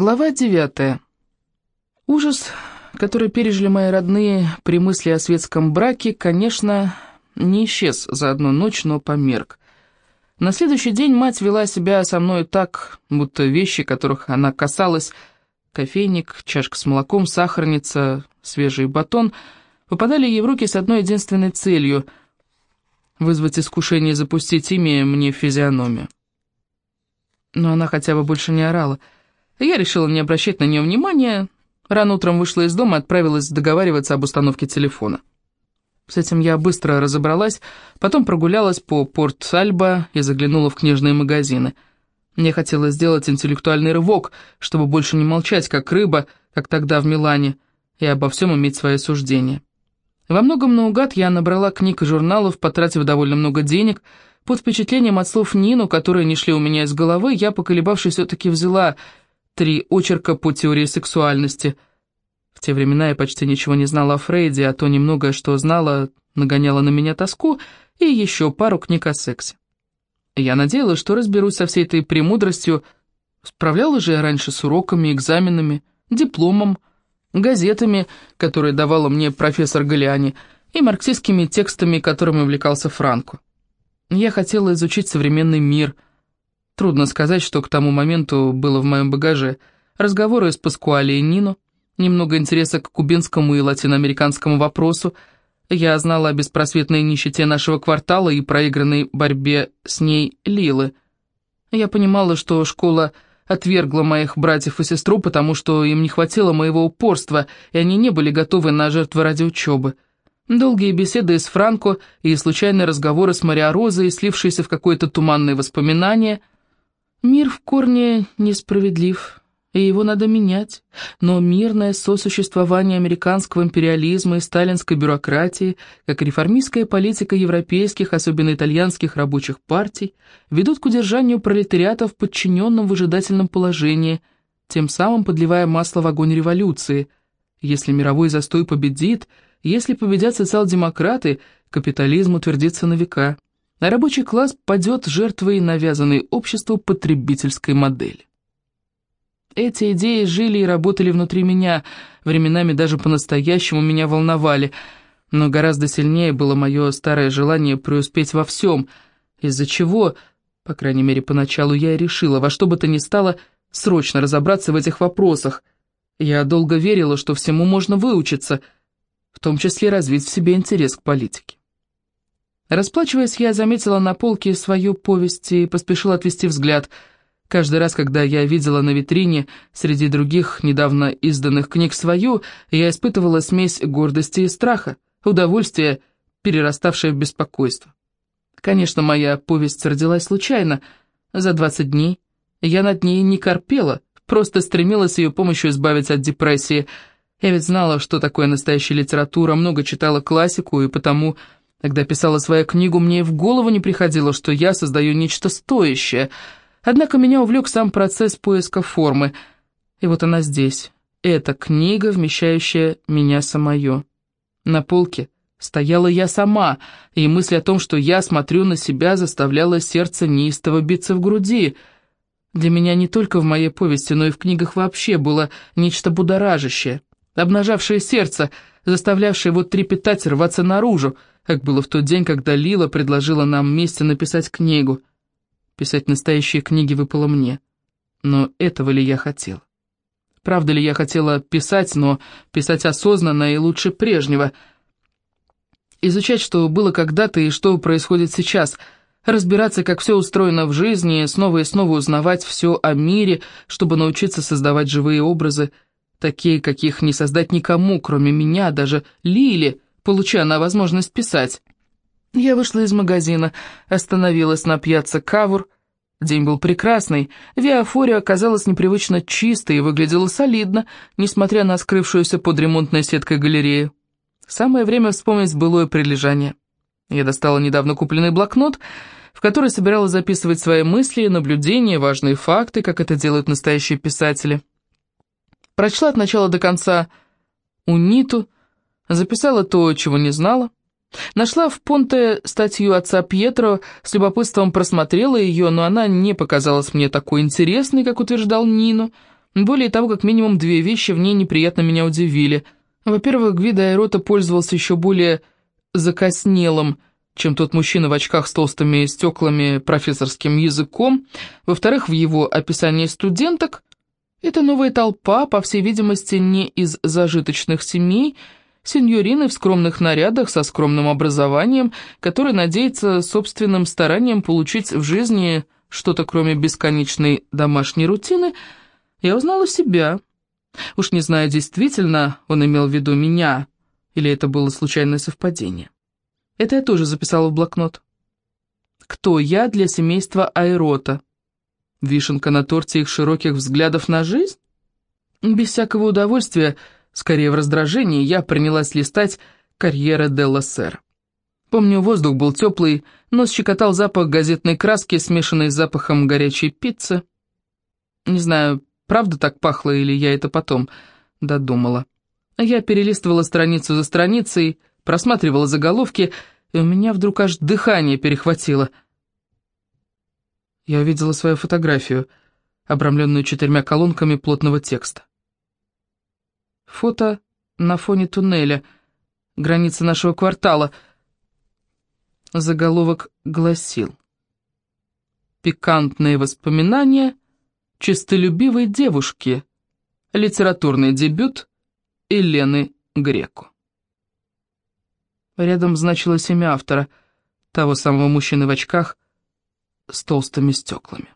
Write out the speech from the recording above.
Глава девятая. Ужас, который пережили мои родные при мысли о светском браке, конечно, не исчез за одну ночь, но померк. На следующий день мать вела себя со мной так, будто вещи, которых она касалась, кофейник, чашка с молоком, сахарница, свежий батон, попадали ей в руки с одной единственной целью — вызвать искушение запустить ими мне в физиономию. Но она хотя бы больше не орала — я решила не обращать на нее внимания. Рано утром вышла из дома и отправилась договариваться об установке телефона. С этим я быстро разобралась, потом прогулялась по Порт-Альба и заглянула в книжные магазины. Мне хотелось сделать интеллектуальный рывок, чтобы больше не молчать, как рыба, как тогда в Милане, и обо всем иметь свое суждение. Во многом наугад я набрала книг и журналов, потратив довольно много денег. Под впечатлением от слов Нину, которые не шли у меня из головы, я, поколебавшись, все-таки взяла три очерка по теории сексуальности. В те времена я почти ничего не знала о Фрейде, а то немногое, что знала, нагоняло на меня тоску, и еще пару книг о сексе. Я надеялась, что разберусь со всей этой премудростью. Справлялась же я раньше с уроками, экзаменами, дипломом, газетами, которые давала мне профессор Галиани, и марксистскими текстами, которыми увлекался Франко. Я хотела изучить современный мир — Трудно сказать, что к тому моменту было в моем багаже. Разговоры с Паскуали и Нино, немного интереса к кубинскому и латиноамериканскому вопросу. Я знала о беспросветной нищете нашего квартала и проигранной борьбе с ней Лилы. Я понимала, что школа отвергла моих братьев и сестру, потому что им не хватило моего упорства, и они не были готовы на жертвы ради учебы. Долгие беседы с Франко и случайные разговоры с Мариа Розой, слившиеся в какое-то туманное воспоминание, Мир в корне несправедлив, и его надо менять, но мирное сосуществование американского империализма и сталинской бюрократии, как реформистская политика европейских, особенно итальянских рабочих партий, ведут к удержанию пролетариата в подчиненном выжидательном положении, тем самым подливая масло в огонь революции. Если мировой застой победит, если победят социал-демократы, капитализм утвердится на века а рабочий класс падет жертвой навязанной обществу потребительской модели. Эти идеи жили и работали внутри меня, временами даже по-настоящему меня волновали, но гораздо сильнее было мое старое желание преуспеть во всем, из-за чего, по крайней мере поначалу, я и решила, во что бы то ни стало, срочно разобраться в этих вопросах. Я долго верила, что всему можно выучиться, в том числе развить в себе интерес к политике. Расплачиваясь, я заметила на полке свою повесть и поспешила отвести взгляд. Каждый раз, когда я видела на витрине среди других недавно изданных книг свою, я испытывала смесь гордости и страха, удовольствия, перераставшее в беспокойство. Конечно, моя повесть родилась случайно, за 20 дней. Я над ней не корпела, просто стремилась ее помощью избавить от депрессии. Я ведь знала, что такое настоящая литература, много читала классику, и потому когда писала свою книгу, мне и в голову не приходило, что я создаю нечто стоящее. Однако меня увлек сам процесс поиска формы. И вот она здесь. Эта книга, вмещающая меня самое. На полке стояла я сама, и мысль о том, что я смотрю на себя, заставляла сердце неистово биться в груди. Для меня не только в моей повести, но и в книгах вообще было нечто будоражащее, обнажавшее сердце, заставлявшее его трепетать рваться наружу, как было в тот день, когда Лила предложила нам вместе написать книгу. Писать настоящие книги выпало мне. Но этого ли я хотела? Правда ли я хотела писать, но писать осознанно и лучше прежнего? Изучать, что было когда-то и что происходит сейчас, разбираться, как все устроено в жизни, снова и снова узнавать все о мире, чтобы научиться создавать живые образы, такие, каких не создать никому, кроме меня, даже Лили — получая на возможность писать. Я вышла из магазина, остановилась на пьяце Кавур. День был прекрасный, Виафория оказалась непривычно чистой и выглядела солидно, несмотря на скрывшуюся под ремонтной сеткой галерею. Самое время вспомнить былое прилежание. Я достала недавно купленный блокнот, в который собиралась записывать свои мысли, наблюдения, важные факты, как это делают настоящие писатели. Прочла от начала до конца «Униту», Записала то, чего не знала. Нашла в Понте статью отца Пьетро, с любопытством просмотрела ее, но она не показалась мне такой интересной, как утверждал Нину. Более того, как минимум две вещи в ней неприятно меня удивили. Во-первых, Гвида Айрота пользовался еще более закоснелым, чем тот мужчина в очках с толстыми стеклами профессорским языком. Во-вторых, в его описании студенток это новая толпа, по всей видимости, не из зажиточных семей, сеньорины в скромных нарядах со скромным образованием, которые надеются собственным старанием получить в жизни что-то кроме бесконечной домашней рутины, я узнала себя. Уж не знаю, действительно он имел в виду меня, или это было случайное совпадение. Это я тоже записала в блокнот. Кто я для семейства Айрота? Вишенка на торте их широких взглядов на жизнь? Без всякого удовольствия, скорее в раздражении, я принялась листать «Карьера Делла Сэр». Помню, воздух был теплый, нос щекотал запах газетной краски, смешанный с запахом горячей пиццы. Не знаю, правда так пахло или я это потом додумала. Я перелистывала страницу за страницей, просматривала заголовки, и у меня вдруг аж дыхание перехватило — я увидела свою фотографию, обрамленную четырьмя колонками плотного текста. Фото на фоне туннеля, граница нашего квартала. Заголовок гласил «Пикантные воспоминания чистолюбивой девушки. Литературный дебют Елены Греку». Рядом значилось имя автора, того самого мужчины в очках, с толстыми стеклами.